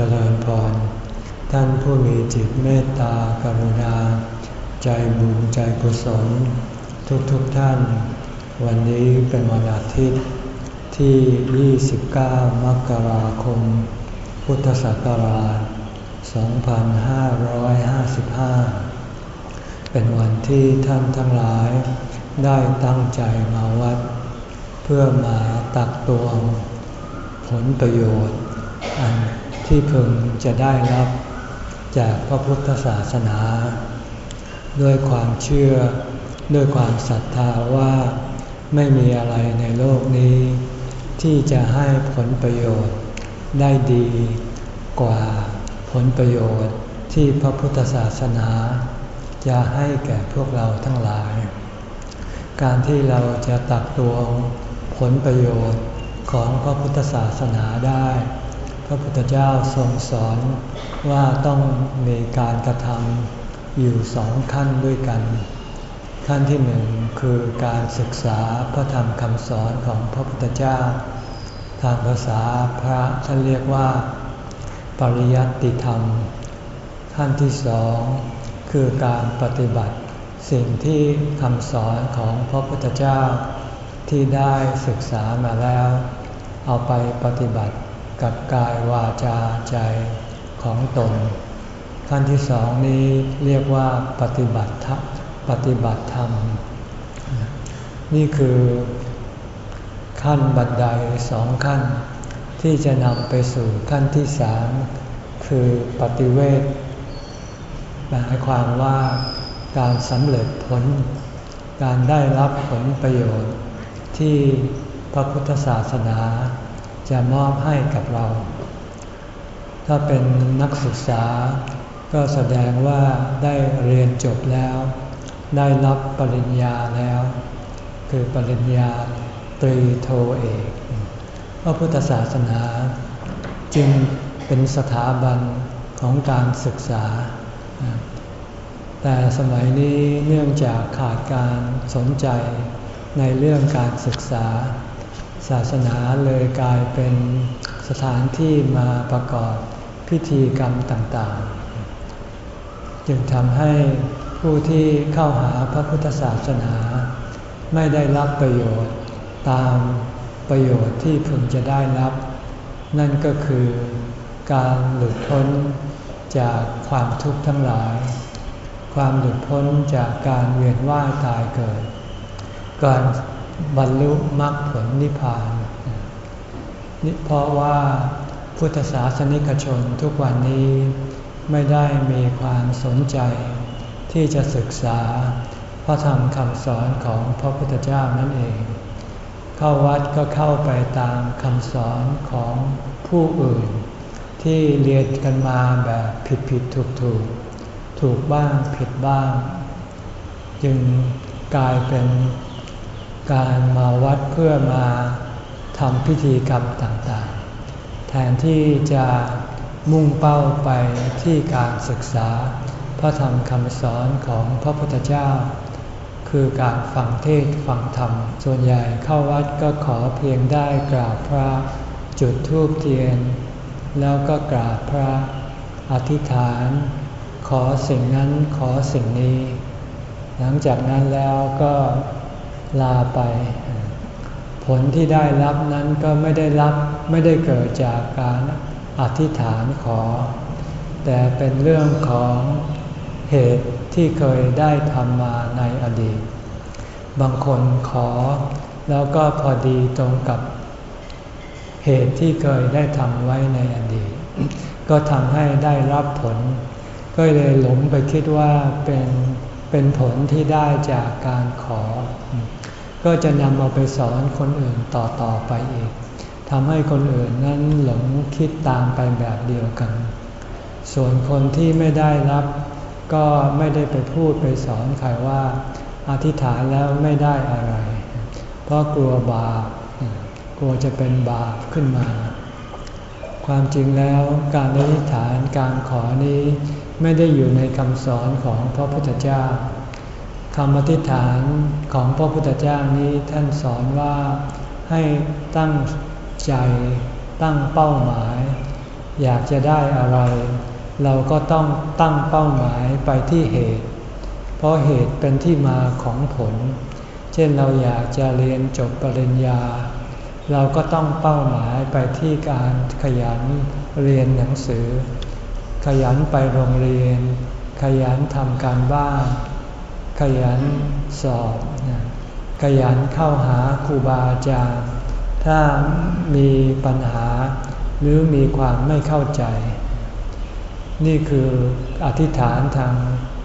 จริญพร ท่านผู้มีจิตเมตตากรุณา ใจบุญใจกุศล ทุกๆทท่าน วันนี้เป็นวันอาทิตย์ที่ 29 มกราคม พุทธศักราช 2555 เป็นวันที่ท่านทั้งหลายได้ตั้งใจมาวัด เพื่อมาตักตวงผลประโยชน์อัน ที่พึงจะได้รับจากพระพุทธศาสนา ด้วยความเชื่อด้วยความศรัทธาว่าไม่มีอะไรในโลกนี้ ที่จะให้ผลประโยชน์ได้ดีกว่าผลประโยชน์ที่พระพุทธศาสนา จะให้แก่พวกเราทั้งหลาย การที่เราจะตักตวงผลประโยชน์ของพระพุทธศาสนาได้ พระพุทธเจ้าทรงสอนว่าต้องมีการกระทำอยู่สองขั้นด้วยกัน ขั้นที่หนึ่งคือการศึกษาพระธรรมคำสอนของพระพุทธเจ้า ทางภาษาพระท่านเรียกว่า ปริยัติธรรม ขั้นที่สองคือการปฏิบัติ สิ่งที่คำสอนของพระพุทธเจ้าที่ได้ศึกษามาแล้ว เอาไปปฏิบัติ กับกายวาจาใจของตน ขั้นที่สองนี้เรียกว่าปฏิบัติปฏิบัติธรรม นี่คือขั้นบันไดสองขั้น ที่จะนำไปสู่ขั้นที่สามคือปฏิเวทหมายความว่าการสำเร็จผล การได้รับผลประโยชน์ ที่พระพุทธศาสนา จะมอบให้กับเรา ถ้าเป็นนักศึกษา ก็แสดงว่าได้เรียนจบแล้ว ได้รับปริญญาแล้ว คือปริญญาตรีโทเอกพระพุทธศาสนา จึงเป็นสถาบันของการศึกษา แต่สมัยนี้เนื่องจากขาดการสนใจในเรื่องการศึกษา ศาสนาเลยกลายเป็นสถานที่มาประกอบพิธีกรรมต่างๆ จึงทำให้ผู้ที่เข้าหาพระพุทธศาสนา ไม่ได้รับประโยชน์ตามประโยชน์ที่พึงจะได้รับ นั่นก็คือการหลุดพ้นจากความทุกข์ทั้งหลาย ความหลุดพ้นจากการเวียนว่ายตายเกิด การ บรรลุมรรคผลนิพพานนี่เพราะว่าพุทธศาสนิกชนทุกวันนี้ไม่ได้มีความสนใจ ที่จะศึกษาพระธรรมคำสอนของพระพุทธเจ้านั่นเอง เข้าวัดก็เข้าไปตามคำสอนของผู้อื่น ที่เรียนกันมาแบบผิดผิดถูกถูกถูกบ้างผิดบ้าง จึงกลายเป็น การมาวัดเพื่อมาทำพิธีกรรมต่างๆ แทนที่จะมุ่งเป้าไปที่การศึกษา พระธรรมคำสอนของพระพุทธเจ้า คือการฟังเทศฟังธรรม ส่วนใหญ่เข้าวัดก็ขอเพียงได้กราบพระจุดธูปเทียน แล้วก็กราบพระอธิษฐาน ขอสิ่งนั้นขอสิ่งนี้ หลังจากนั้นแล้วก็ ลาไป ผลที่ได้รับนั้นก็ไม่ได้รับไม่ได้เกิดจากการอธิษฐานขอ แต่เป็นเรื่องของเหตุที่เคยได้ทำมาในอดีต บางคนขอ แล้วก็พอดีตรงกับเหตุที่เคยได้ทำไว้ในอดีต ก็ทำให้ได้รับผล ก็เลยหลงไปคิดว่าเป็นเป็นผลที่ได้จากการขอ ก็จะนำเอาไปสอนคนอื่นต่อๆไปอีกทำให้คนอื่นนั้นหลงคิดตามไปแบบเดียวกัน ส่วนคนที่ไม่ได้รับ ก็ไม่ได้ไปพูดไปสอนใครว่า อธิษฐานแล้วไม่ได้อะไร เพราะกลัวบาปกลัวจะเป็นบาปขึ้นมา ความจริงแล้วการอธิษฐานการขอนี้ไม่ได้อยู่ในคำสอนของพระพุทธเจ้า คำอธิษฐานของพระพุทธเจ้านี้ท่านสอนว่าให้ตั้งใจตั้งเป้าหมาย อยากจะได้อะไร เราก็ต้องตั้งเป้าหมายไปที่เหตุ เพราะเหตุเป็นที่มาของผล เช่นเราอยากจะเรียนจบปริญญา เราก็ต้องเป้าหมายไปที่การขยันเรียนหนังสือ ขยันไปโรงเรียน ขยันทำการบ้าน ขยันสอบขยันเข้าหาครูบาอาจารย์ ถ้ามีปัญหาหรือมีความไม่เข้าใจ นี่คืออธิษฐานทาง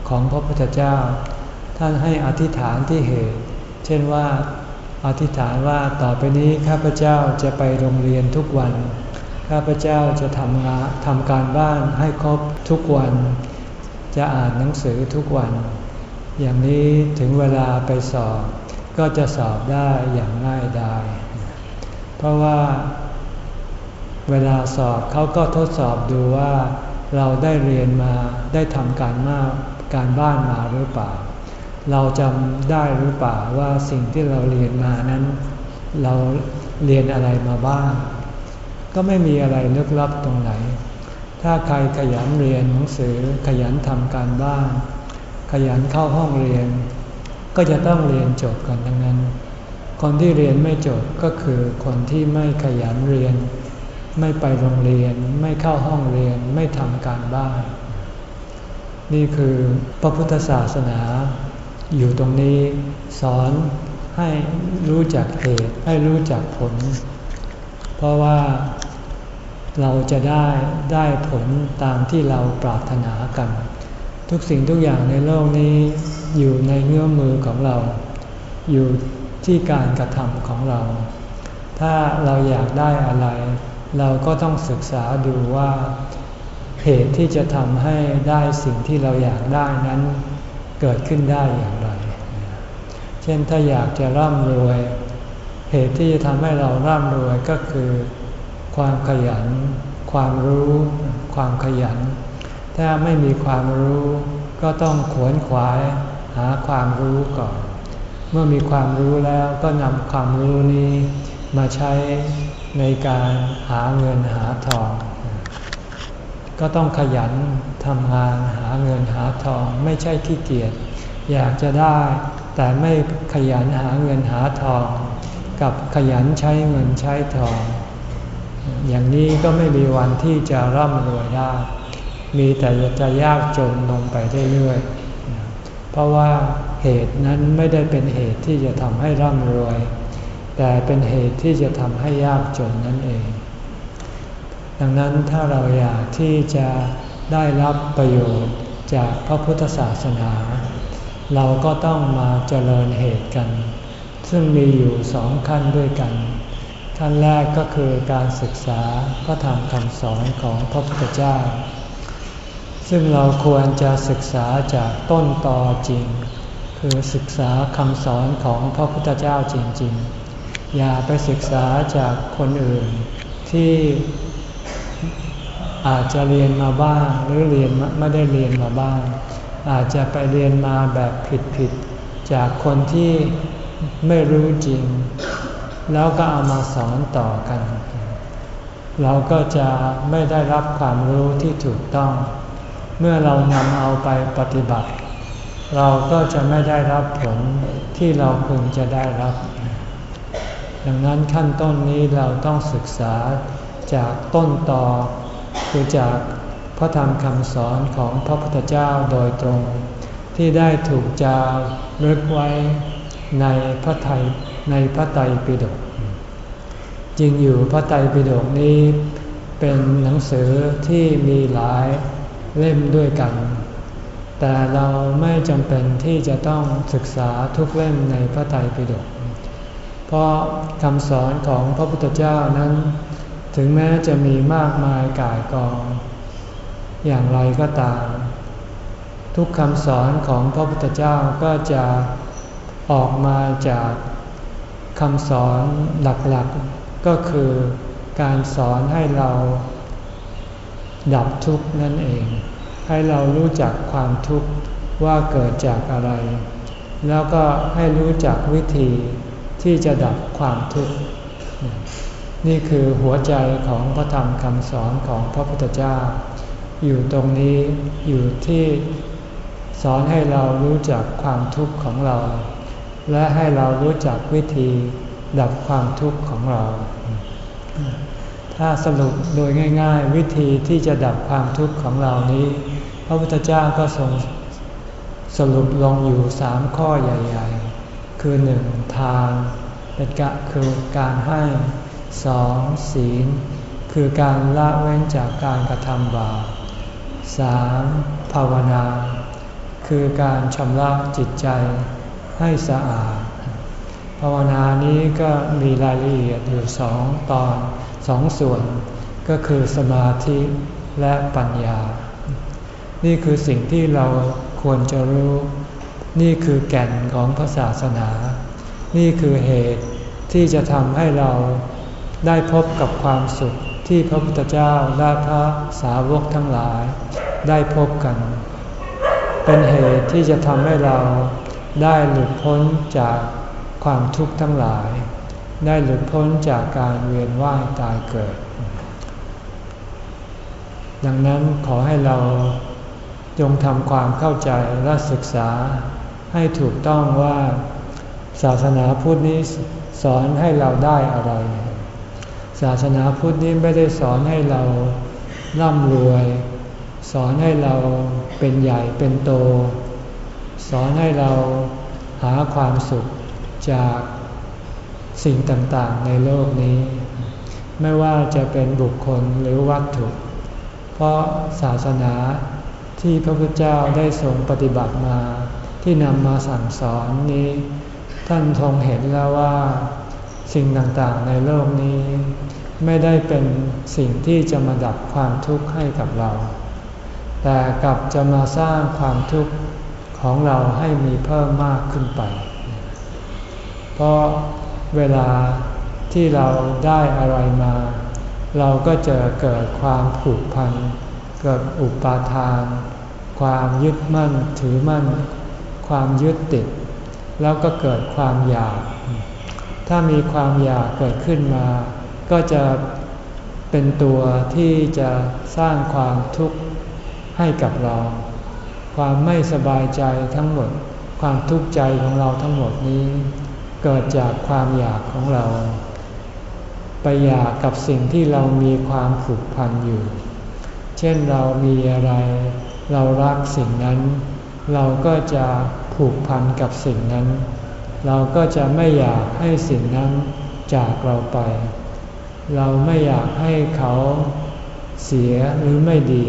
ของพระพุทธเจ้า ท่านให้อธิษฐานที่เหตุ เช่นว่าอธิษฐานว่าต่อไปนี้ข้าพเจ้าจะไปโรงเรียนทุกวัน ข้าพเจ้าจะทำงานทำการบ้านให้ครบทุกวัน จะอ่านหนังสือทุกวัน อย่างนี้ถึงเวลาไปสอบ ก็จะสอบได้อย่างง่ายดายเพราะว่า เวลาสอบเขาก็ทดสอบดูว่า เราได้เรียนมาได้ทำการมาการบ้านมาหรือเปล่า เราจำได้หรือเปล่าว่าสิ่งที่เราเรียนมานั้น เราเรียนอะไรมาบ้าง ก็ไม่มีอะไรลึกลับตรงไหน ถ้าใครขยันเรียนหนังสือขยันทำการบ้าน ขยันเข้าห้องเรียน ก็จะต้องเรียนจบกันทั้งนั้น คนที่เรียนไม่จบก็คือคนที่ไม่ขยันเรียน ไม่ไปโรงเรียน ไม่เข้าห้องเรียน ไม่ทำการบ้าน นี่คือพระพุทธศาสนา อยู่ตรงนี้สอนให้รู้จักเหตุให้รู้จักผล เพราะว่าเราจะได้ได้ผลตามที่เราปรารถนากัน ทุกสิ่งทุกอย่างในโลกนี้อยู่ในเงื้อมมือของเรา อยู่ที่การกระทำของเรา ถ้าเราอยากได้อะไร เราก็ต้องศึกษาดูว่า เหตุที่จะทำให้ได้สิ่งที่เราอยากได้นั้นเกิดขึ้นได้อย่างไร เช่นถ้าอยากจะร่ำรวย เหตุที่จะทำให้เราร่ำรวยก็คือ ความขยัน ความรู้ ความขยัน ถ้าไม่มีความรู้ก็ต้องขวนขวายหาความรู้ก่อน เมื่อมีความรู้แล้วก็นำความรู้นี้มาใช้ในการหาเงินหาทอง ก็ต้องขยันทำงานหาเงินหาทองไม่ใช่ขี้เกียจอยากจะได้ แต่ไม่ขยันหาเงินหาทอง กับขยันใช้เงินใช้ทอง อย่างนี้ก็ไม่มีวันที่จะร่ำรวยได้ มีแต่จะยากจนลงไปเรื่อยๆเพราะว่าเหตุนั้นไม่ได้เป็นเหตุที่จะทำให้ร่ำรวย แต่เป็นเหตุที่จะทำให้ยากจนนั่นเอง ดังนั้นถ้าเราอยากที่จะได้รับประโยชน์จากพระพุทธศาสนา เราก็ต้องมาเจริญเหตุกัน ซึ่งมีอยู่สองขั้นด้วยกัน ขั้นแรกก็คือการศึกษาพระธรรมคำสอนของพระพุทธเจ้า ซึ่งเราควรจะศึกษาจากต้นตอจริง คือศึกษาคำสอนของพระพุทธเจ้าจริง ๆ อย่าไปศึกษาจากคนอื่นที่อาจจะเรียนมาบ้างหรือเรียนไม่ได้เรียนมาบ้าง อาจจะไปเรียนมาแบบผิดๆจากคนที่ไม่รู้จริง แล้วก็เอามาสอนต่อกัน เราก็จะไม่ได้รับความรู้ที่ถูกต้อง เมื่อเรานำเอาไปปฏิบัติ เราก็จะไม่ได้รับผลที่เราพึงจะได้รับ ดังนั้นขั้นต้นนี้เราต้องศึกษาจากต้นตอคือจากพระธรรมคำสอนของพระพุทธเจ้าโดยตรง ที่ได้ถูกจารึกไว้ในพระไทยในพระไตรปิฎกจริงอยู่พระไตรปิฎกนี้เป็นหนังสือที่มีหลาย เล่มด้วยกัน แต่เราไม่จำเป็นที่จะต้องศึกษาทุกเล่มในพระไตรปิฎก เพราะคำสอนของพระพุทธเจ้านั้น ถึงแม้จะมีมากมายกายกอง อย่างไรก็ตาม ทุกคำสอนของพระพุทธเจ้าก็จะออกมาจากคำสอนหลักๆก็คือการสอนให้เรา ดับทุกข์นั่นเอง ให้เรารู้จักความทุกข์ว่าเกิดจากอะไร แล้วก็ให้รู้จักวิธีที่จะดับความทุกข์ นี่คือหัวใจของพระธรรมคำสอนของพระพุทธเจ้า อยู่ตรงนี้อยู่ที่สอนให้เรารู้จักความทุกข์ของเรา และให้เรารู้จักวิธีดับความทุกข์ของเรา ถ้าสรุปโดยง่าย ๆ วิธีที่จะดับความทุกข์ของเรานี้ พระพุทธเจ้าก็ทรงสรุปลงอยู่สามข้อใหญ่ ๆ คือหนึ่งทานเป็นกะคือการให้สองศีล คือการละเว้นจากการกระทำบาปสามภาวนา คือการชำระจิตใจให้สะอาด ภาวนานี้ก็มีรายละเอียดอยู่สองตอน สองส่วนก็คือสมาธิและปัญญา นี่คือสิ่งที่เราควรจะรู้ นี่คือแก่นของพระศาสนา นี่คือเหตุที่จะทำให้เราได้พบกับความสุขที่พระพุทธเจ้าและพระสาวกทั้งหลายได้พบกัน เป็นเหตุที่จะทำให้เราได้หลุดพ้นจากความทุกข์ทั้งหลาย ได้หลุดพ้นจากการเวียนว่ายตายเกิด ดังนั้นขอให้เราจงทำความเข้าใจและศึกษาให้ถูกต้องว่าศาสนาพุทธนี้สอนให้เราได้อะไร ศาสนาพุทธนี้ไม่ได้สอนให้เราร่ำรวย สอนให้เราเป็นใหญ่เป็นโต สอนให้เราหาความสุขจาก สิ่งต่างๆในโลกนี้ ไม่ว่าจะเป็นบุคคลหรือวัตถุ เพราะศาสนาที่พระพุทธเจ้าได้ทรงปฏิบัติมาที่นำมาสั่งสอนนี้ ท่านทรงเห็นแล้วว่าสิ่งต่างๆในโลกนี้ ไม่ได้เป็นสิ่งที่จะมาดับความทุกข์ให้กับเรา แต่กลับจะมาสร้างความทุกข์ของเราให้มีเพิ่มมากขึ้นไป เพราะ เวลาที่เราได้อะไรมา เราก็จะเกิดความผูกพัน เกิดอุปาทาน ความยึดมั่นถือมั่น ความยึดติด แล้วก็เกิดความอยาก ถ้ามีความอยากเกิดขึ้นมา ก็จะเป็นตัวที่จะสร้างความทุกข์ให้กับเรา ความไม่สบายใจทั้งหมด ความทุกข์ใจของเราทั้งหมดนี้ เกิดจากความอยากของเรา ไปอยากกับสิ่งที่เรามีความผูกพันอยู่ เช่นเรามีอะไร เรารักสิ่งนั้น เราก็จะผูกพันกับสิ่งนั้น เราก็จะไม่อยากให้สิ่งนั้นจากเราไป เราไม่อยากให้เขาเสียหรือไม่ดี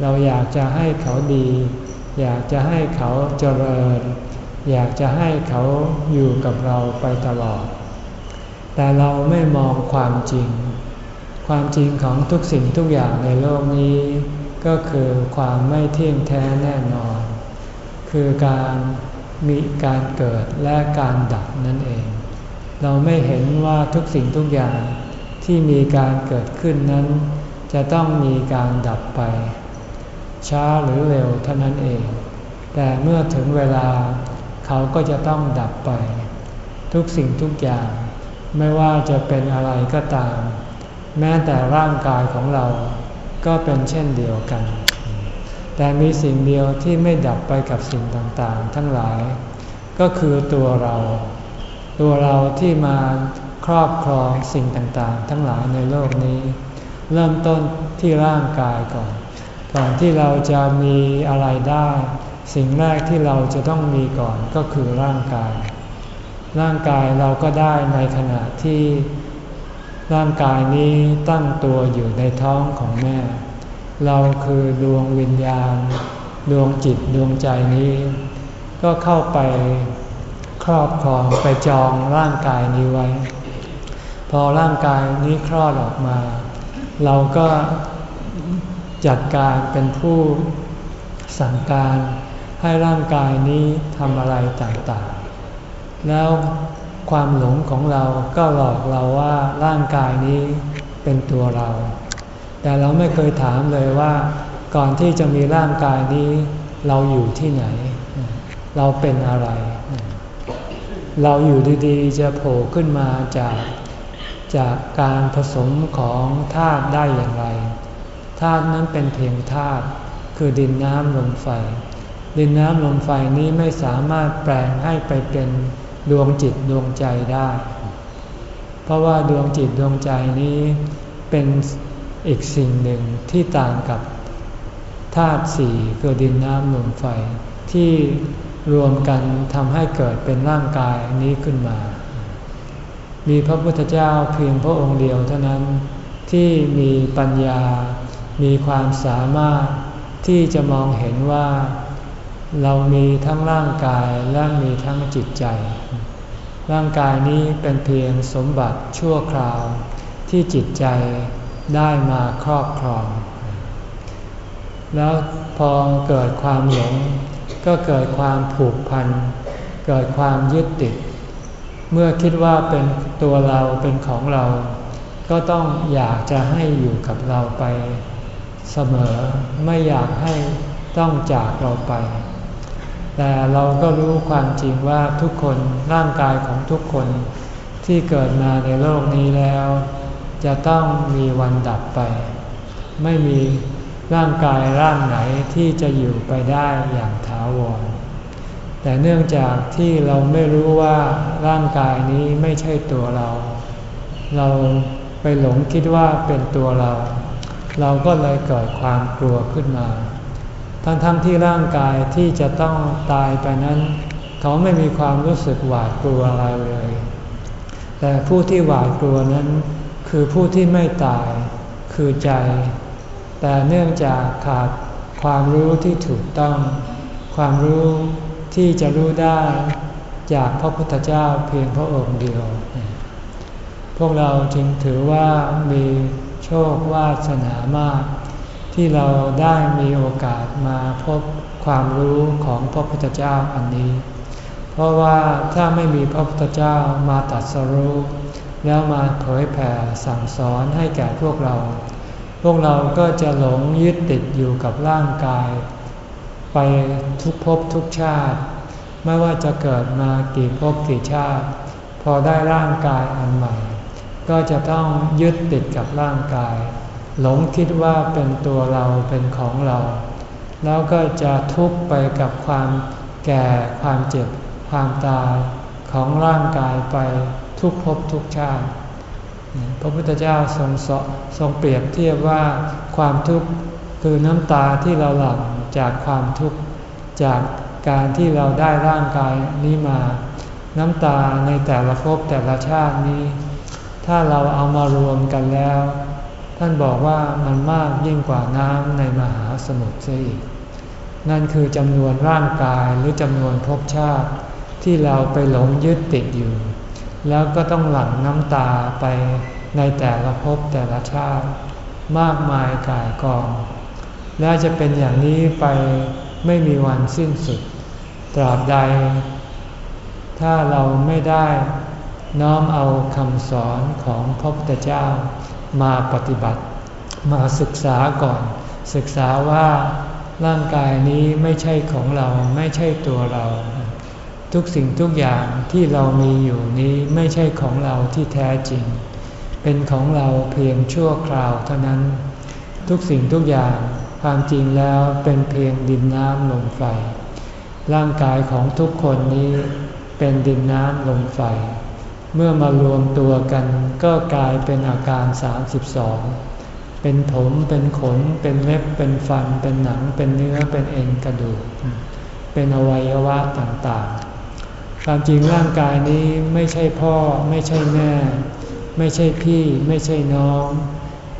เราอยากจะให้เขาดี อยากจะให้เขาเจริญ อยากจะให้เขาอยู่กับเราไปตลอด แต่เราไม่มองความจริง ความจริงของทุกสิ่งทุกอย่างในโลกนี้ ก็คือความไม่เที่ยงแท้แน่นอน คือการมีการเกิดและการดับนั่นเอง เราไม่เห็นว่าทุกสิ่งทุกอย่างที่มีการเกิดขึ้นนั้น จะต้องมีการดับไป ช้าหรือเร็วเท่านั้นเอง แต่เมื่อถึงเวลา เขาก็จะต้องดับไป ทุกสิ่งทุกอย่าง ไม่ว่าจะเป็นอะไรก็ตาม แม้แต่ร่างกายของเราก็เป็นเช่นเดียวกัน แต่มีสิ่งเดียวที่ไม่ดับไปกับสิ่งต่างๆ ทั้งหลาย ก็คือตัวเรา ตัวเราที่มาครอบครองสิ่งต่างๆ ทั้งหลายในโลกนี้ เริ่มต้นที่ร่างกายก่อน ก่อนที่เราจะมีอะไรได้ สิ่งแรกที่เราจะต้องมีก่อนก็คือร่างกาย ร่างกายเราก็ได้ในขณะที่ร่างกายนี้ตั้งตัวอยู่ในท้องของแม่ เราคือดวงวิญญาณ ดวงจิตดวงใจนี้ ก็เข้าไปครอบครองไปจองร่างกายนี้ไว้ พอร่างกายนี้คลอดออกมา เราก็จัดการเป็นผู้สั่งการ ให้ร่างกายนี้ทำอะไรต่างๆ แล้วความหลงของเราก็หลอกเราว่าร่างกายนี้เป็นตัวเรา แต่เราไม่เคยถามเลยว่า ก่อนที่จะมีร่างกายนี้ เราอยู่ที่ไหน เราเป็นอะไร เราอยู่ดีๆ จะโผล่ขึ้นมาจากจากการผสมของธาตุได้อย่างไรธาตุนั้นเป็นเพียงธาตุคือดินน้ำลมไฟ ดินน้ำลมไฟนี้ไม่สามารถแปลงให้ไปเป็นดวงจิตดวงใจได้ เพราะว่าดวงจิตดวงใจนี้เป็นอีกสิ่งหนึ่งที่ต่างกับธาตุสี่คือดินน้ำลมไฟที่รวมกันทำให้เกิดเป็นร่างกายนี้ขึ้นมา มีพระพุทธเจ้าเพียงพระองค์เดียวเท่านั้นที่มีปัญญา มีความสามารถที่จะมองเห็นว่า เรามีทั้งร่างกายและมีทั้งจิตใจ ร่างกายนี้เป็นเพียงสมบัติชั่วคราวที่จิตใจได้มาครอบครอง แล้วพอเกิดความหลง ก็เกิดความผูกพัน เกิดความยึดติด เมื่อคิดว่าเป็นตัวเราเป็นของเรา ก็ต้องอยากจะให้อยู่กับเราไปเสมอ ไม่อยากให้ต้องจากเราไป แต่เราก็รู้ความจริงว่าทุกคนร่างกายของทุกคนที่เกิดมาในโลกนี้แล้ว จะต้องมีวันดับไป ไม่มีร่างกายร่างไหนที่จะอยู่ไปได้อย่างถาวร แต่เนื่องจากที่เราไม่รู้ว่าร่างกายนี้ไม่ใช่ตัวเรา เราไปหลงคิดว่าเป็นตัวเรา เราก็เลยเกิดความกลัวขึ้นมา ทั้งๆทที่ร่างกายที่จะต้องตายไปนั้น เขาไม่มีความรู้สึกหวาดกลัวอะไรเลย แต่ผู้ที่หวาดกลัวนั้น คือผู้ที่ไม่ตายคือใจ แต่เนื่องจากขาดความรู้ที่ถูกต้อง ความรู้ที่จะรู้ได้จากพระพุทธเจ้าเพียงพระองค์เดียว พวกเราจึงถือว่ามีโชควาสนามาก ที่เราได้มีโอกาสมาพบความรู้ของพระพุทธเจ้าอันนี้ เพราะว่าถ้าไม่มีพระพุทธเจ้ามาตัดสรู้ แล้วมาเผยแผ่สั่งสอนให้แก่พวกเรา พวกเราก็จะหลงยึดติดอยู่กับร่างกาย ไปทุกภพทุกชาติ ไม่ว่าจะเกิดมากี่ภพกี่ชาติ พอได้ร่างกายอันใหม่ ก็จะต้องยึดติดกับร่างกาย หลงคิดว่าเป็นตัวเราเป็นของเรา แล้วก็จะทุกข์ไปกับความแก่ความเจ็บ ความตายของร่างกายไปทุกภพทุกชาติ พระพุทธเจ้าทรงสทรงเปรียบเทียบว่าความทุกข์คือน้ำตาที่เราหลั่งจากความทุกข์จากการที่เราได้ร่างกายนี้มา น้ำตาในแต่ละภพแต่ละชาตินี้ ถ้าเราเอามารวมกันแล้ว ท่านบอกว่ามันมากยิ่งกว่าน้ำในมหาสมุทรเสียอีก นั่นคือจำนวนร่างกายหรือจำนวนภพชาติ ที่เราไปหลงยึดติดอยู่ แล้วก็ต้องหลั่งน้ำตาไปในแต่ละภพแต่ละชาติ มากมายกายกอง และจะเป็นอย่างนี้ไปไม่มีวันสิ้นสุด ตราบใด ถ้าเราไม่ได้น้อมเอาคำสอนของพระพุทธเจ้า มาปฏิบัติ มาศึกษาก่อน ศึกษาว่าร่างกายนี้ไม่ใช่ของเราไม่ใช่ตัวเรา ทุกสิ่งทุกอย่างที่เรามีอยู่นี้ไม่ใช่ของเราที่แท้จริง เป็นของเราเพียงชั่วคราวเท่านั้น ทุกสิ่งทุกอย่างความจริงแล้วเป็นเพียงดินน้ำลมไฟ ร่างกายของทุกคนนี้เป็นดินน้ำลมไฟ เมื่อมารวมตัวกันก็กลายเป็นอาการ 32 เป็นผมเป็นขน เป็นเล็บเป็นฟัน เป็นหนัง เป็นเนื้อเป็นเอ็นกระดูก เป็นอวัยวะต่างๆ ความจริงร่างกายนี้ไม่ใช่พ่อ ไม่ใช่แม่ ไม่ใช่พี่ ไม่ใช่น้อง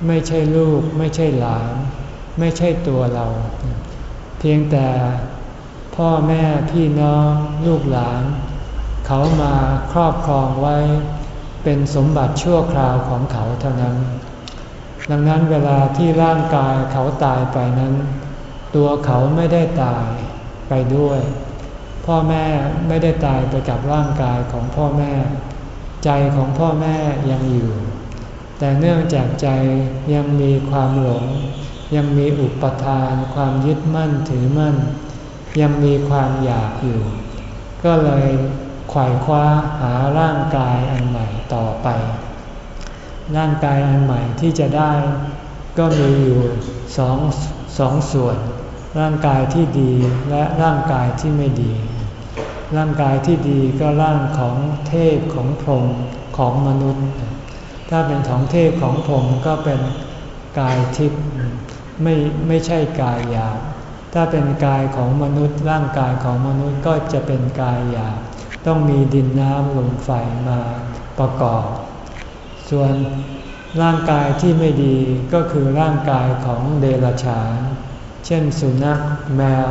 ไม่ใช่ลูก ไม่ใช่หลาน ไม่ใช่ตัวเรา เพียงแต่พ่อแม่พี่น้อง ลูกหลาน เขามาครอบครองไว้เป็นสมบัติชั่วคราวของเขาเท่านั้น ดังนั้นเวลาที่ร่างกายเขาตายไปนั้น ตัวเขาไม่ได้ตายไปด้วย พ่อแม่ไม่ได้ตายไปกับร่างกายของพ่อแม่ ใจของพ่อแม่ยังอยู่ แต่เนื่องจากใจยังมีความหลง ยังมีอุปทาน ความยึดมั่นถือมั่น ยังมีความอยากอยู่ ก็เลย ขวายคว้าหาร่างกายอันใหม่ต่อไป ร่างกายอันใหม่ที่จะได้ก็มีอยู่สองสองส่วน ร่างกายที่ดีและร่างกายที่ไม่ดี ร่างกายที่ดีก็ร่างของเทพของพรหมของมนุษย์ ถ้าเป็นของเทพของพรหมก็เป็นกายทิพย์ไม่ไม่ใช่กายหยาบถ้าเป็นกายของมนุษย์ ร่างกายของมนุษย์ก็จะเป็นกายหยาบ ต้องมีดินน้ำลมไฟมาประกอบ ส่วนร่างกายที่ไม่ดีก็คือร่างกายของเดรัจฉาน เช่นสุนัข แมว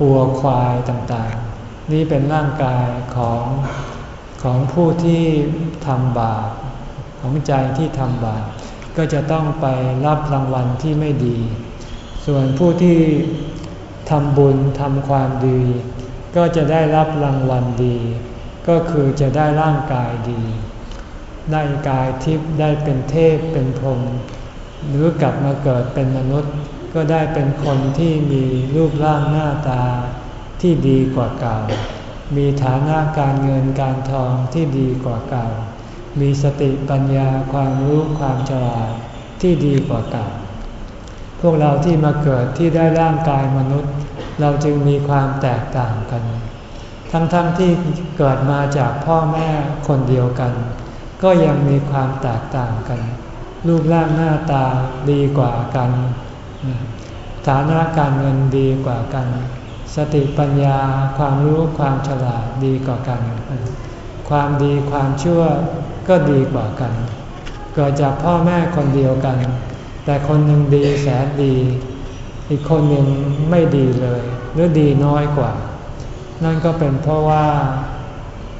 วัวควายต่างๆ นี่เป็นร่างกายของของผู้ที่ทำบาปของใจที่ทำบาปก็จะต้องไปรับรางวัลที่ไม่ดี ส่วนผู้ที่ทำบุญทำความดี ก็จะได้รับรางวัลดี ก็คือจะได้ร่างกายดี ได้กายทิพย์ได้เป็นเทพเป็นพรหมหรือกลับมาเกิดเป็นมนุษย์ ก็ได้เป็นคนที่มีรูปร่างหน้าตาที่ดีกว่าเก่า มีฐานะการเงินการทองที่ดีกว่าเก่า มีสติปัญญาความรู้ความฉลาดที่ดีกว่าเก่า พวกเราที่มาเกิดที่ได้ร่างกายมนุษย์ เราจึงมีความแตกต่างกัน ทั้งๆทที่เกิดมาจากพ่อแม่คนเดียวกัน ก็ยังมีความแตกต่างกัน รูปร่างหน้าตาดีกว่ากันฐานะการเงินดีกว่ากัน สติปัญญาความรู้ความฉลาดดีกว่ากัน ความดีความชั่วก็ดีกว่ากัน เกิดจากพ่อแม่คนเดียวกัน แต่คนหนึ่งดีแสนดี อีกคนหนึ่งไม่ดีเลย หรือดีน้อยกว่า นั่นก็เป็นเพราะว่า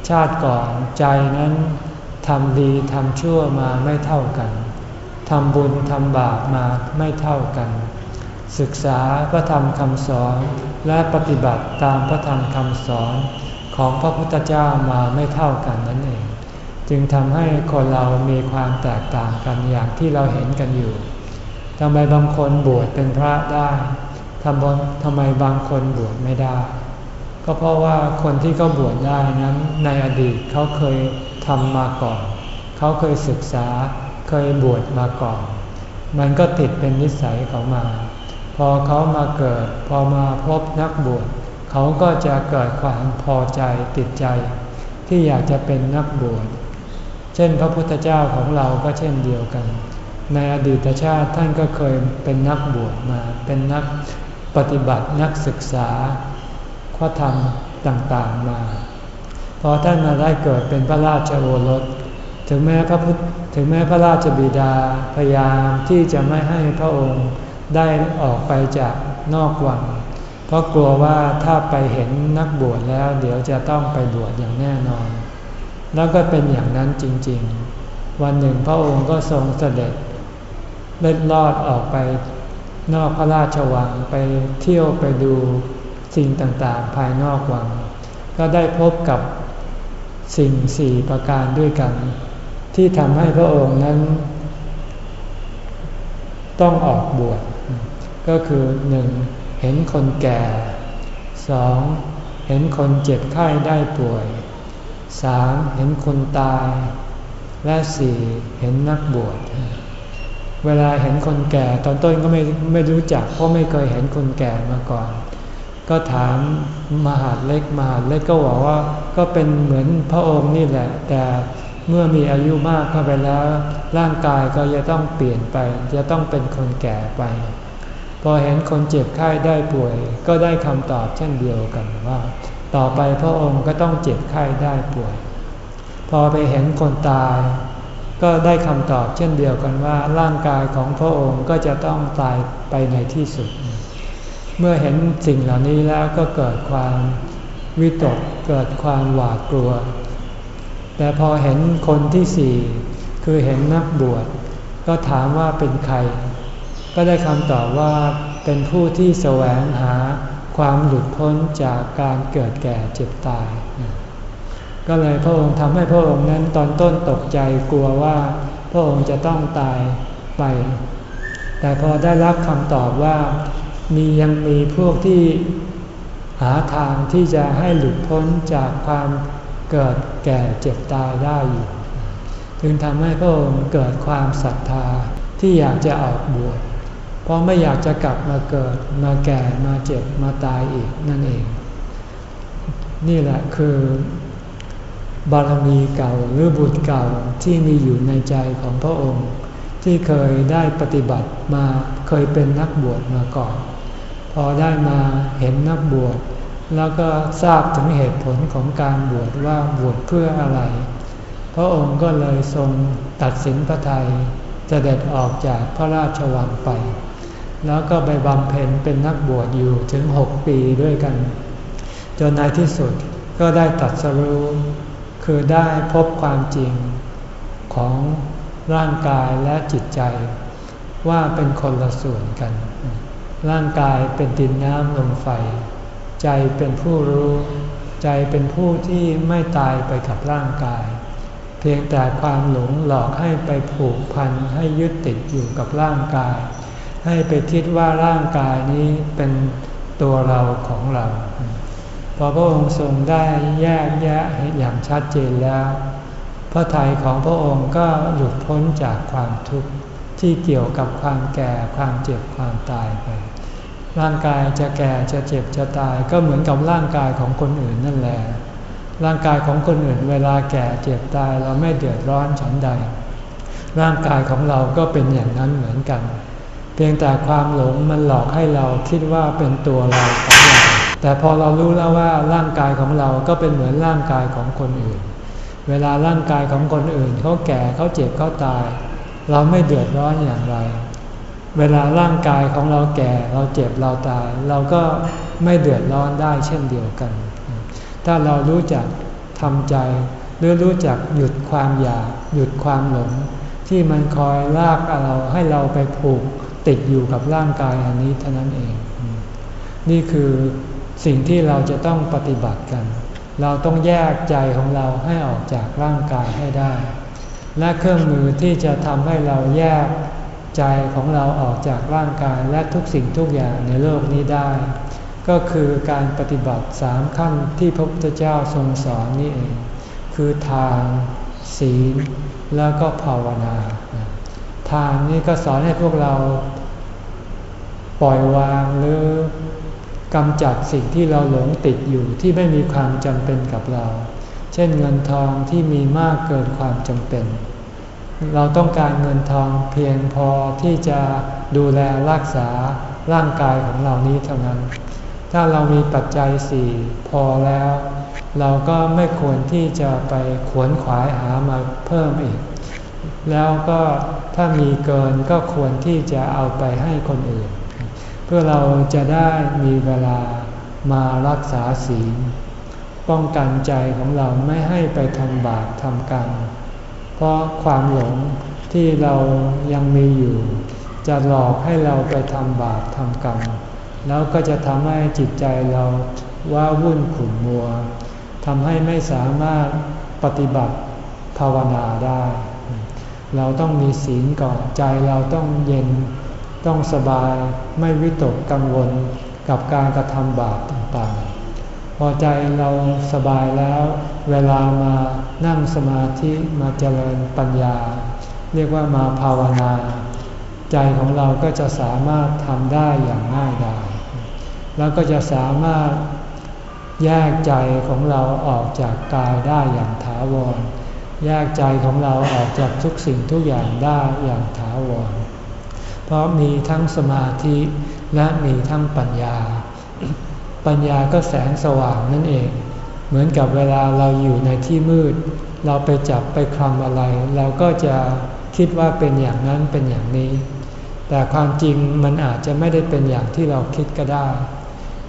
ชาติก่อนใจนั้นทำดีทำชั่วมาไม่เท่ากัน ทำบุญทำบาปมาไม่เท่ากัน ศึกษาพระธรรมคำสอนและปฏิบัติตามพระธรรมคำสอนของพระพุทธเจ้ามาไม่เท่ากันนั่นเอง จึงทำให้คนเรามีความแตกต่างกันอย่างที่เราเห็นกันอยู่ ทำไมบางคนบวชเป็นพระได้ทำไมทำไมบางคนบวชไม่ได้ ก็เพราะว่าคนที่เขาบวชได้นั้นในอดีตเขาเคยทำมาก่อน เขาเคยศึกษาเคยบวชมาก่อน มันก็ติดเป็นนิสัยเขามา พอเขามาเกิด พอมาพบนักบวชเขาก็จะเกิดความพอใจติดใจ ที่อยากจะเป็นนักบวช เช่นพระพุทธเจ้าของเราก็เช่นเดียวกัน ในอดีตชาติท่านก็เคยเป็นนักบวชมา เป็นนักปฏิบัตินักศึกษาข้อธรรมต่างๆมา พอท่านมาได้เกิดเป็นพระราชโอรส ถึงแม้พระพุทธถึงแม้พระราชบิดาพยายามที่จะไม่ให้พระองค์ได้ออกไปจากนอกวัง เพราะกลัวว่าถ้าไปเห็นนักบวชแล้ว เดี๋ยวจะต้องไปบวชอย่างแน่นอน แล้วก็เป็นอย่างนั้นจริง ๆ วันหนึ่งพระองค์ก็ทรงเสด็จ เล็ดลอดออกไปนอกพระราชวังไปเที่ยวไปดูสิ่งต่างๆ ภายนอกวัง ก็ได้พบกับสิ่งสี่ประการด้วยกัน ที่ทำให้พระองค์นั้น ต้องออกบวชก็คือหนึ่งเห็นคนแก่สองเห็นคนเจ็บไข้ได้ป่วยสามเห็นคนตาย และสี่เห็นนักบวช เวลาเห็นคนแก่ตอนต้นก็ไม่ไม่รู้จัก เพราะไม่เคยเห็นคนแก่มาก่อน ก็ถามมหาเล็กมหาเล็กก็บอกว่าก็เป็นเหมือนพระองค์นี่แหละ แต่เมื่อมีอายุมากเข้าไปแล้ว ร่างกายก็จะต้องเปลี่ยนไป จะต้องเป็นคนแก่ไป พอเห็นคนเจ็บไข้ได้ป่วย ก็ได้คำตอบเช่นเดียวกันว่า ต่อไปพระองค์ก็ต้องเจ็บไข้ได้ป่วย พอไปเห็นคนตาย ก็ได้คำตอบเช่นเดียวกันว่าร่างกายของพระองค์ก็จะต้องตายไปในที่สุด เมื่อเห็นสิ่งเหล่านี้แล้วก็เกิดความวิตกเกิดความหวาดกลัว แต่พอเห็นคนที่สี่คือเห็นนักบวชก็ถามว่าเป็นใคร ก็ได้คำตอบว่าเป็นผู้ที่แสวงหาความหลุดพ้นจากการเกิดแก่เจ็บตาย ก็เลยพระองค์ทำให้พระองค์นั้นตอนต้นตกใจกลัวว่า พระองค์จะต้องตายไป แต่พอได้รับคำตอบว่า มียังมีพวกที่หาทางที่จะให้หลุดพ้นจากความเกิดแก่เจ็บตายได้อยู่ จึงทำให้พระองค์เกิดความศรัทธาที่อยากจะออกบวชเพราะไม่อยากจะกลับมาเกิดมาแก่มาเจ็บมาตายอีกนั่นเอง นี่แหละคือ บารมีเก่าหรือบุญเก่าที่มีอยู่ในใจของพระองค์ ที่เคยได้ปฏิบัติมาเคยเป็นนักบวชมาก่อน พอได้มาเห็นนักบวช แล้วก็ทราบถึงเหตุผลของการบวชว่าบวชเพื่ออะไร พระองค์ก็เลยทรงตัดสินพระทัยจะเด็ดออกจากพระราชวังไป แล้วก็ไปบำเพ็ญเป็นนักบวชอยู่ถึงหกปีด้วยกัน จนในที่สุดก็ได้ตัดสรู้ คือได้พบความจริงของร่างกายและจิตใจ ว่าเป็นคนละส่วนกัน ร่างกายเป็นดินน้ำลมไฟ ใจเป็นผู้รู้ ใจเป็นผู้ที่ไม่ตายไปกับร่างกาย เพียงแต่ความหลงหลอกให้ไปผูกพันให้ยึดติดอยู่กับร่างกาย ให้ไปคิดว่าร่างกายนี้เป็นตัวเราของเรา พอพระองค์ทรงได้แยกแยะอย่างชัดเจนแล้ว พระทัยของพระองค์ก็หลุดพ้นจากความทุกข์ที่เกี่ยวกับความแก่ความเจ็บความตายไป ร่างกายจะแก่จะเจ็บจะตายก็เหมือนกับร่างกายของคนอื่นนั่นแหละร่างกายของคนอื่นเวลาแก่เจ็บตายเราไม่เดือดร้อนฉันใด ร่างกายของเราก็เป็นอย่างนั้นเหมือนกัน เพียงแต่ความหลงมันหลอกให้เราคิดว่าเป็นตัวเราของ แต่พอเรารู้แล้วว่าร่างกายของเราก็เป็นเหมือนร่างกายของคนอื่น เวลาร่างกายของคนอื่นเขาแก่เขาเจ็บเขาตาย เราไม่เดือดร้อนอย่างไร เวลาร่างกายของเราแก่เราเจ็บเราตาย เราก็ไม่เดือดร้อนได้เช่นเดียวกัน ถ้าเรารู้จักทำใจหรือรู้จักหยุดความอยากหยุดความหลง ที่มันคอยลากเราให้เราไปผูกติดอยู่กับร่างกายอันนี้เท่านั้นเอง นี่คือ สิ่งที่เราจะต้องปฏิบัติกัน เราต้องแยกใจของเราให้ออกจากร่างกายให้ได้ และเครื่องมือที่จะทำให้เราแยกใจของเราออกจากร่างกายและทุกสิ่งทุกอย่างในโลกนี้ได้ ก็คือการปฏิบัติสามขั้นที่พระพุทธเจ้าทรงสอนนี่เอง คือทาน ศีล แล้วก็ภาวนา ทานนี่ก็สอนให้พวกเราปล่อยวางหรือ กำจัดสิ่งที่เราหลงติดอยู่ที่ไม่มีความจำเป็นกับเรา เช่นเงินทองที่มีมากเกินความจำเป็น เราต้องการเงินทองเพียงพอที่จะดูแลรักษาร่างกายของเรานี้เท่านั้น ถ้าเรามีปัจจัยสี่พอแล้ว เราก็ไม่ควรที่จะไปขวนขวายหามาเพิ่มอีก แล้วก็ถ้ามีเกินก็ควรที่จะเอาไปให้คนอื่น พื่อเราจะได้มีเวลามารักษาศีล ป้องกันใจของเราไม่ให้ไปทำบาปทำกรรม เพราะความหลงที่เรายังมีอยู่ จะหลอกให้เราไปทำบาปทำกรรม แล้วก็จะทำให้จิตใจเราว่าวุ่นขุ่นมัวทำให้ไม่สามารถปฏิบัติภาวนาได้ เราต้องมีศีลก่อนใจเราต้องเย็น ต้องสบายไม่วิตกกังวลกับการกระทำบาปต่างๆ พอใจเราสบายแล้ว เวลามานั่งสมาธิมาเจริญปัญญา เรียกว่ามาภาวนา ใจของเราก็จะสามารถทำได้อย่างง่ายดายแล้วก็จะสามารถแยกใจของเราออกจากกายได้อย่างถาวร แยกใจของเราออกจากทุกสิ่งทุกอย่างได้อย่างถาวร เพราะมีทั้งสมาธิและมีทั้งปัญญา ปัญญาก็แสงสว่างนั่นเอง เหมือนกับเวลาเราอยู่ในที่มืด เราไปจับไปคลำอะไร เราก็จะคิดว่าเป็นอย่างนั้นเป็นอย่างนี้ แต่ความจริงมันอาจจะไม่ได้เป็นอย่างที่เราคิดก็ได้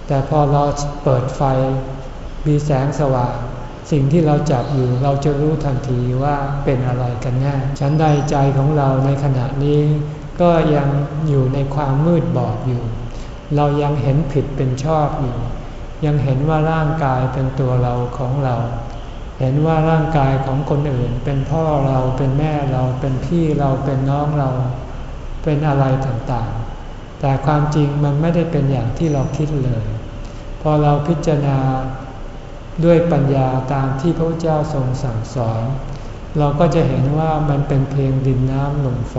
แต่พอเราเปิดไฟมีแสงสว่างสิ่งที่เราจับอยู่เราจะรู้ทันทีว่าเป็นอะไรกันแน่ชั้นใดใจของเราในขณะนี้ ก็ยังอยู่ในความมืดบอดอยู่ เรายังเห็นผิดเป็นชอบอยู่ ยังเห็นว่าร่างกายเป็นตัวเราของเรา เห็นว่าร่างกายของคนอื่น เป็นพ่อเราเป็นแม่เราเป็นพี่เราเป็นน้องเรา เป็นอะไรต่างๆ แต่ความจริงมันไม่ได้เป็นอย่างที่เราคิดเลย พอเราพิจารณาด้วยปัญญาตามที่พระเจ้าทรงสั่งสอน เราก็จะเห็นว่ามันเป็นเพียงดินน้ำลมไฟ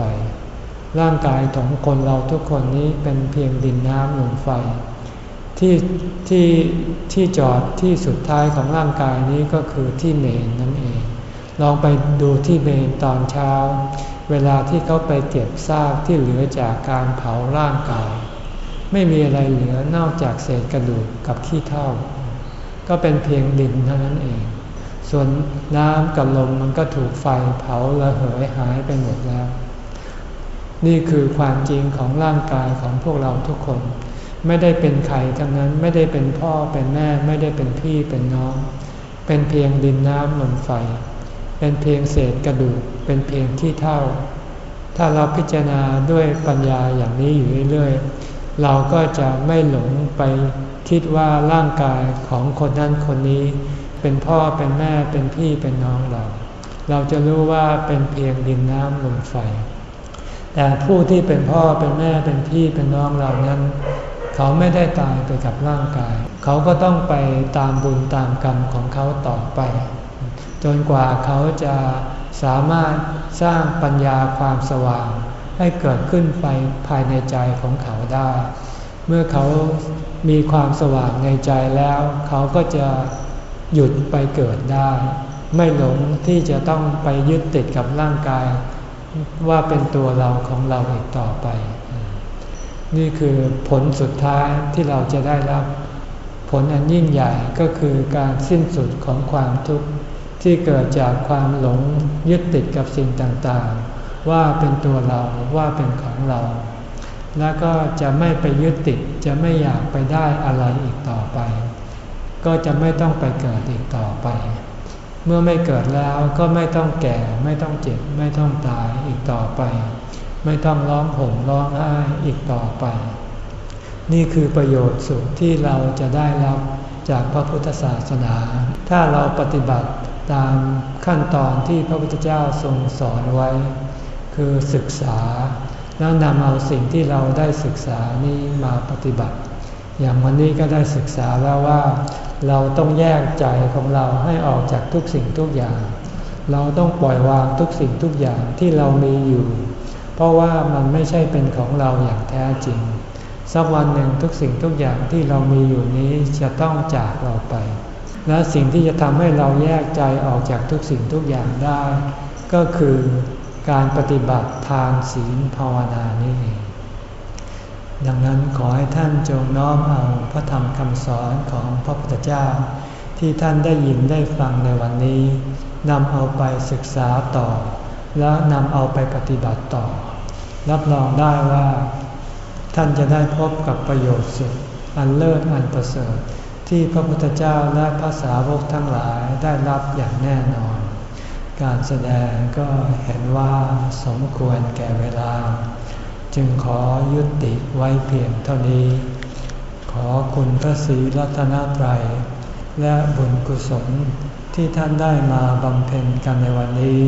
ร่างกายของคนเราทุกคนนี้เป็นเพียงดินน้ำลมไฟ ที่ที่ที่จอดที่สุดท้ายของร่างกายนี้ก็คือที่เมนนั่นเอง ลองไปดูที่เมนตอนเช้า เวลาที่เขาไปเก็บซากที่เหลือจากการเผาร่างกาย ไม่มีอะไรเหลือนอกจากเศษกระดูกกับขี้เถ้า ก็เป็นเพียงดินเท่านั้นเอง ส่วนน้ำกับลมมันก็ถูกไฟเผาระเหยหายไปหมดแล้ว นี่คือความจริงของร่างกายของพวกเราทุกคน ไม่ได้เป็นใครทั้งนั้นไม่ได้เป็นพ่อเป็นแม่ไม่ได้เป็นพี่เป็นน้อง เป็นเพียงดินน้ำลมไฟ เป็นเพียงเศษกระดูกเป็นเพียงที่เท่า ถ้าเราพิจารณาด้วยปัญญาอย่างนี้อยู่เรื่อยๆเราก็จะไม่หลงไปคิดว่าร่างกายของคนนั้นคนนี้ เป็นพ่อเป็นแม่เป็นพี่เป็นน้องเรา เราจะรู้ว่าเป็นเพียงดินน้ำลมไฟ แต่ผู้ที่เป็นพ่อเป็นแม่เป็นพี่เป็นน้องเรานั้น เขาไม่ได้ตายไปกับร่างกาย เขาก็ต้องไปตามบุญตามกรรมของเขาต่อไป จนกว่าเขาจะสามารถสร้างปัญญาความสว่าง ให้เกิดขึ้นไปภายในใจของเขาได้ เมื่อเขามีความสว่างในใจแล้ว เขาก็จะหยุดไปเกิดได้ ไม่หลงที่จะต้องไปยึดติดกับร่างกาย ว่าเป็นตัวเราของเราอีกต่อไป นี่คือผลสุดท้ายที่เราจะได้รับ ผลอันยิ่งใหญ่ก็คือการสิ้นสุดของความทุกข์ที่เกิดจากความหลงยึดติดกับสิ่งต่างๆ ว่าเป็นตัวเราว่าเป็นของเรา แล้วก็จะไม่ไปยึดติดจะไม่อยากไปได้อะไรอีกต่อไป ก็จะไม่ต้องไปเกิดอีกต่อไป เมื่อไม่เกิดแล้วก็ไม่ต้องแก่ ไม่ต้องเจ็บ ไม่ต้องตายอีกต่อไป ไม่ต้องร้องห่มร้องไห้อีกต่อไป นี่คือประโยชน์สุดที่เราจะได้รับจากพระพุทธศาสนา ถ้าเราปฏิบัติตามขั้นตอนที่พระพุทธเจ้าทรงสอนไว้ คือศึกษา แล้วนำเอาสิ่งที่เราได้ศึกษานี้มาปฏิบัติ อย่างวันนี้ก็ได้ศึกษาแล้วว่า เราต้องแยกใจของเราให้ออกจากทุกสิ่งทุกอย่าง เราต้องปล่อยวางทุกสิ่งทุกอย่างที่เรามีอยู่ เพราะว่ามันไม่ใช่เป็นของเราอย่างแท้จริง สักวันหนึ่งทุกสิ่งทุกอย่างที่เรามีอยู่นี้จะต้องจากเราไป และสิ่งที่จะทำให้เราแยกใจออกจากทุกสิ่งทุกอย่างได้ ก็คือการปฏิบัติทานศีลภาวนานี่เอง ดังนั้นขอให้ท่านจงน้อมเอาพระธรรมคำสอนของพระพุทธเจ้า ที่ท่านได้ยินได้ฟังในวันนี้นำเอาไปศึกษาต่อ แล้วนำเอาไปปฏิบัติต่อ รับรองได้ว่า ท่านจะได้พบกับประโยชน์สุด อันเลิศอันประเสริฐที่พระพุทธเจ้าและพระสาวกทั้งหลายได้รับอย่างแน่นอน การแสดงก็เห็นว่าสมควรแก่เวลา จึงขอยุติไว้เพียงเท่านี้ ขอคุณพระศรีรัตนตรัย และบุญกุศลที่ท่านได้มาบำเพ็ญกันในวันนี้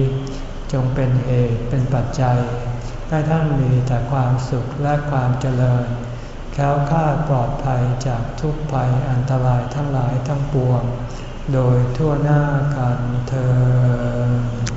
จงเป็นเหตุเป็นปัจจัยให้ท่านมีแต่ความสุขและความเจริญ แค้วคาดปลอดภัยจากทุกภัยอันตรายทั้งหลายทั้งปวง โดยทั่วหน้ากันเธอ